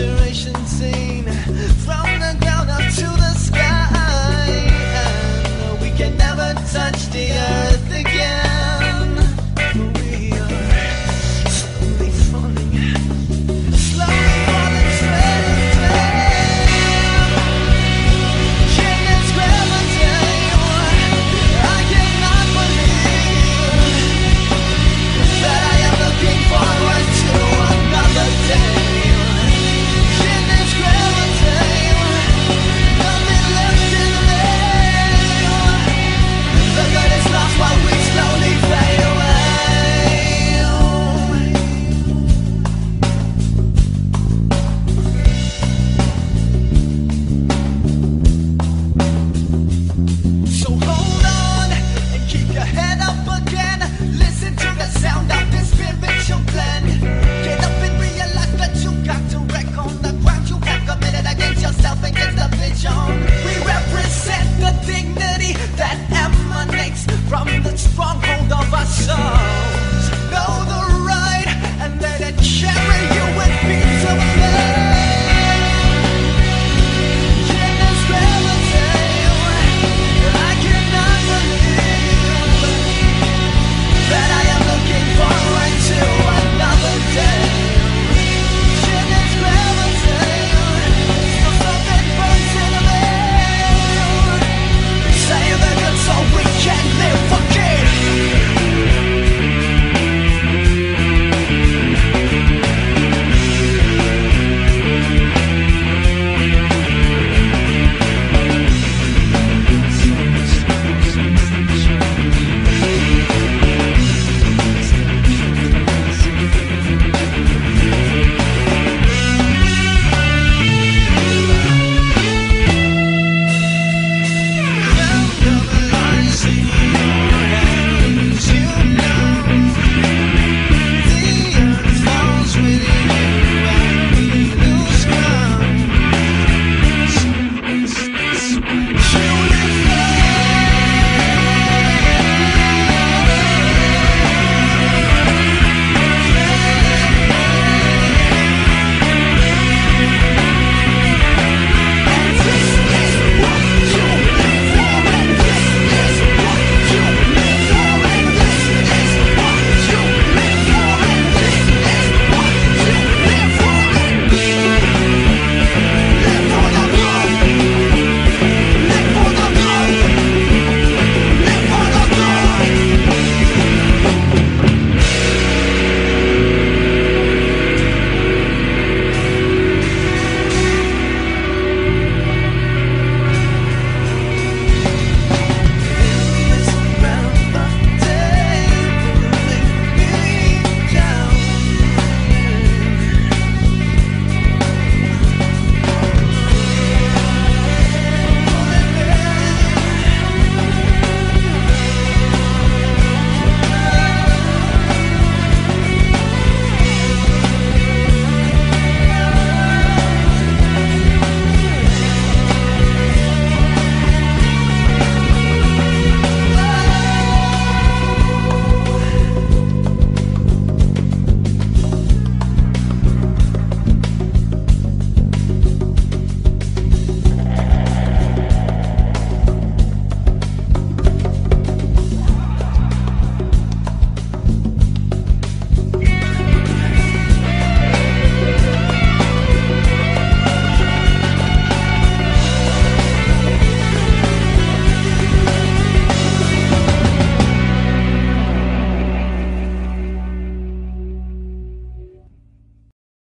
saturation scene. From the ground up to the